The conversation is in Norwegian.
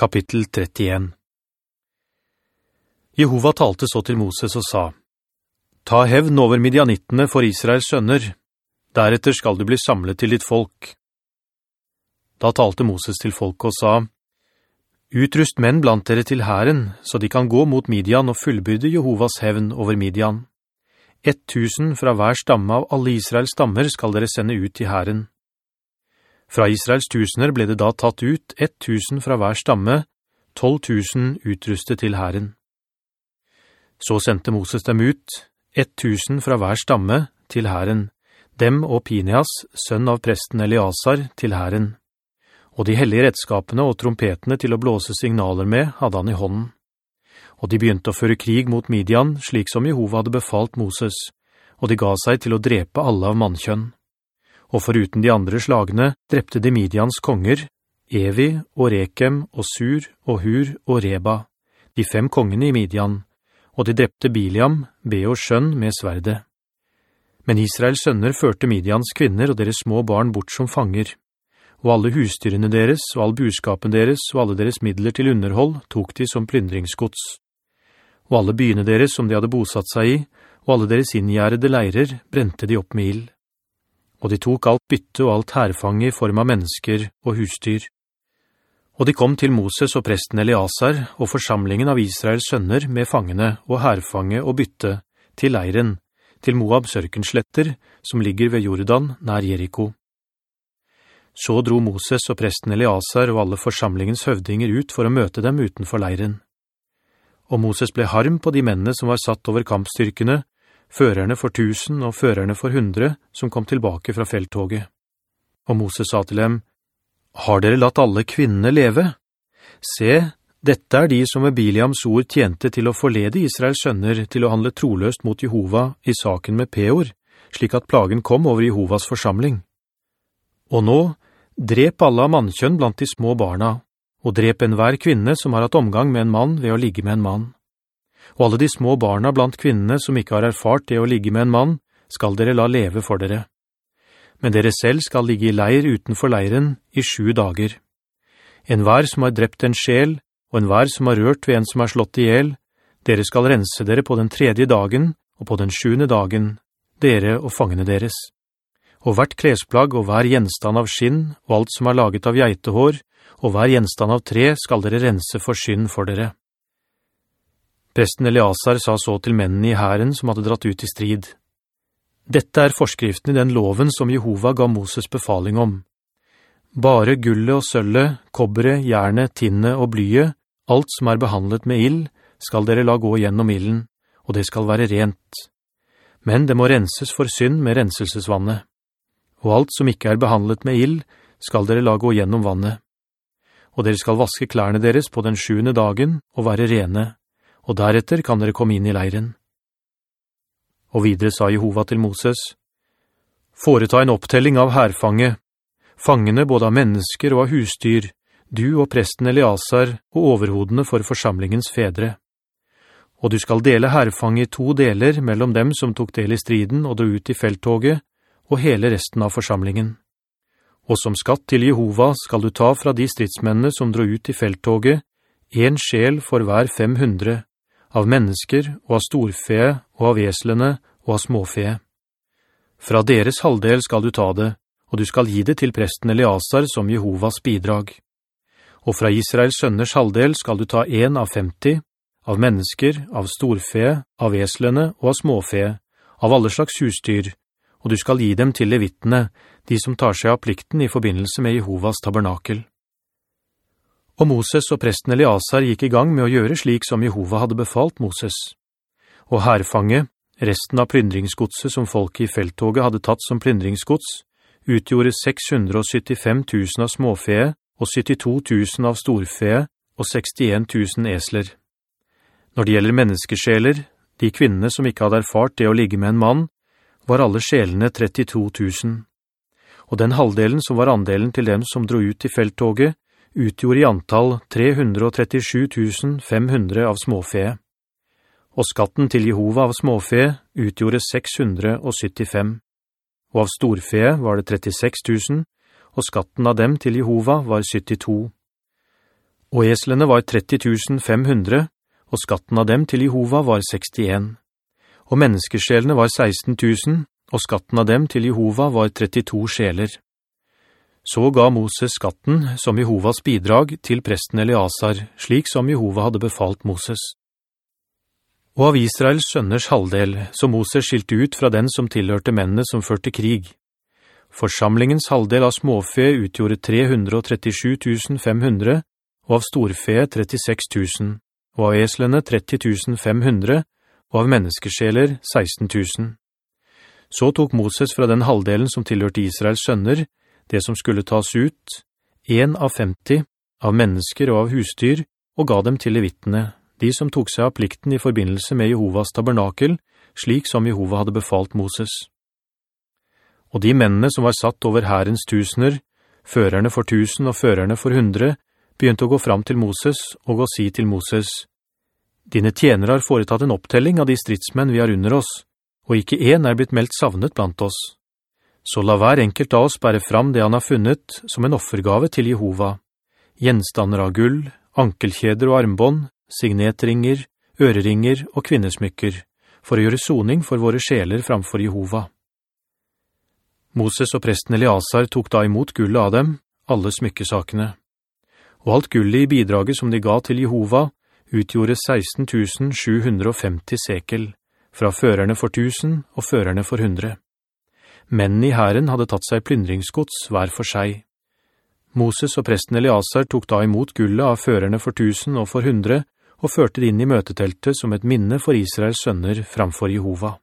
Kapittel 31 Jehova talte så til Moses og sa, «Ta hevn over midianittene for Israels sønner, deretter skal du bli samlet til ditt folk.» Da talte Moses til folk og sa, «Utrust menn blant dere til herren, så de kan gå mot Midian og fullbyrde Jehovas hevn over Midian. Ett tusen fra hver stamme av alle Israels stammer skal dere sende ut til herren.» Fra Israels tusener ble det da tatt ut ett tusen fra hver stamme, tolv tusen utrustet til herren. Så sendte Moses dem ut, ett tusen fra hver stamme, til herren, dem og Pineas, sønn av presten Eliasar, til herren. Og de hellige redskapene og trompetene til å blåse signaler med hadde han i hånden. Og de begynte å føre krig mot Midian, slik som Jehova hadde befalt Moses, og de ga seg til å drepe alle av mannkjønn og foruten de andre slagene drepte de Midians konger, Evi og Rekem og Sur og Hur og Reba, de fem kongene i Midian, og de drepte Biliam, Beors sønn, med sverde. Men Israels sønner førte Midians kvinner og deres små barn bort som fanger, og alle husstyrene deres og all buskapen deres og alle deres midler til underhold tok de som plyndringsgods. Og alle byene deres som de hadde bosatt seg i, og alle deres inngjærede leirer brente de opp med ild og de tok alt bytte og alt herfange i form av mennesker og husdyr. Og de kom til Moses og presten Eliasar og forsamlingen av Israels sønner med fangene og herfange og bytte til leiren, til Moabs ørkensletter som ligger ved Jordan nær Jericho. Så dro Moses og presten Eliasar og alle forsamlingens høvdinger ut for å møte dem utenfor leiren. Og Moses ble harm på de mennene som var satt over kampstyrkene, førerne for tusen og førerne for hundre som kom tilbake fra felttoget. Og Moses sa til dem, «Har dere latt alle kvinnene leve? Se, dette er de som ved Biliams ord tjente til å forlede Israels sønner til å handle troløst mot Jehova i saken med Peor, slik at plagen kom over Jehovas forsamling. Og nå, drep alle av mannkjønn blant de små barna, og drep en hver kvinne som har hatt omgang med en mann ved å ligge med en mann og alle de små barna blant kvinnene som ikke har erfart det å ligge med en mann, skal dere la leve for dere. Men dere selv skal ligge i leir utenfor leiren i sju dager. En hver som har drept en sjel, og en hver som har rørt ved en som har slått ihjel, dere skal rense dere på den tredje dagen og på den sjuende dagen, dere og fangene deres. Og hvert klesplagg og hver gjenstand av skinn og alt som er laget av geitehår, og hver gjenstand av tre skal dere rense for synd for dere. Presten Eliasar sa så til mennene i herren som hadde dratt ut i strid. Dette er forskriften i den loven som Jehova ga Moses befaling om. Bare gullet og sølvet, kobberet, jernet, tinnet og blyet, alt som er behandlet med ild, skal dere la gå gjennom ilden, og det skal være rent. Men det må renses for synd med renselsesvannet. Og alt som ikke er behandlet med ild, skal dere la gå gjennom vannet. Og dere skal vaske klærne deres på den sjuende dagen og være rene og deretter kan dere komme inn i leiren. Og videre sa Jehova til Moses, «Foreta en opptelling av herfange, fangene både av mennesker og av husdyr, du og presten Eliasar og overhodene for forsamlingens fedre. Og du skal dele herfange i to deler mellom dem som tok del i striden og dro ut i felttoget, og hele resten av forsamlingen. Og som skatt til Jehova skal du ta fra de stridsmennene som dro ut i felttoget, en sjel for hver 500, av mennesker og av storfe og av veslene og av småfe. Fra deres halvdel skal du ta det, og du skal gi det til presten Eliasar som Jehovas bidrag. Og fra Israels sønners halvdel skal du ta en av 50, av mennesker, av storfe, av veslene og av småfe, av alle slags husdyr, og du skal gi dem til levittene, de som tar seg av plikten i forbindelse med Jehovas tabernakel. Og Moses og presten Eliasar gikk i gang med å gjøre slik som Jehova hadde befalt Moses. Og herfange, resten av plyndringsgodset som folk i felttoget hadde tatt som plyndringsgods, utgjorde 675 000 av småfe og 72 000 av storfe og 61 000 esler. Når det gjelder menneskesjeler, de kvinnene som ikke hadde erfart det å ligge med en mann, var alle sjelene 32 000. Og den halvdelen som var andelen til dem som dro ut i felttoget, utgjorde i antall 337 500 av småfe. Og skatten til Jehova av småfe utgjorde 675. Og av storfe var det 36 000, og skatten av dem til Jehova var 72. Og eslene var 30 500, og skatten av dem til Jehova var 61. Og menneskesjelene var 16 000, og skatten av dem til Jehova var 32 sjeler. Så ga Moses skatten som Jehovas bidrag til presten Eliasar, slik som Jehova hadde befalt Moses. Og av Israels sønners halvdel, som Moses skilte ut fra den som tilhørte mennene som førte krig. Forsamlingens halvdel av småfe utgjorde 337 500, og av storfe 36 000, og av eslene 30 500, og av menneskesjeler 16 000. Så tok Moses fra den halvdelen som tilhørte Israels sønner, det som skulle tas ut, en av 50, av mennesker og av husdyr, og ga dem til levittene, de som tok seg av plikten i forbindelse med Jehovas tabernakel, slik som Jehova hadde befalt Moses. Og de mennene som var satt over herrens tusener, førerne for tusen og førerne for hundre, begynte å gå fram til Moses og å si til Moses, «Dine tjenere har foretatt en opptelling av de stridsmenn vi har under oss, og ikke en er blitt meldt savnet blant oss. Så la hver enkelt av oss bære fram det han har funnet som en offergave til Jehova. Gjenstander av gull, ankelkjeder og armbånd, signetringer, øreringer og kvinnesmykker, for å gjøre soning for våre sjeler framfor Jehova. Moses og presten Eliasar tok da imot gullet av dem, alle smykkesakene. Og alt gullet i bidraget som de ga til Jehova, utgjorde 16 750 sekel, fra førerne for tusen og førerne for hundre. Mennene i herren hadde tatt seg plyndringsgods hver for seg. Moses og presten Eliasar tok da imot gullet av førerne for tusen og for hundre, og førte det inn i møteteltet som et minne for Israels sønner framfor Jehova.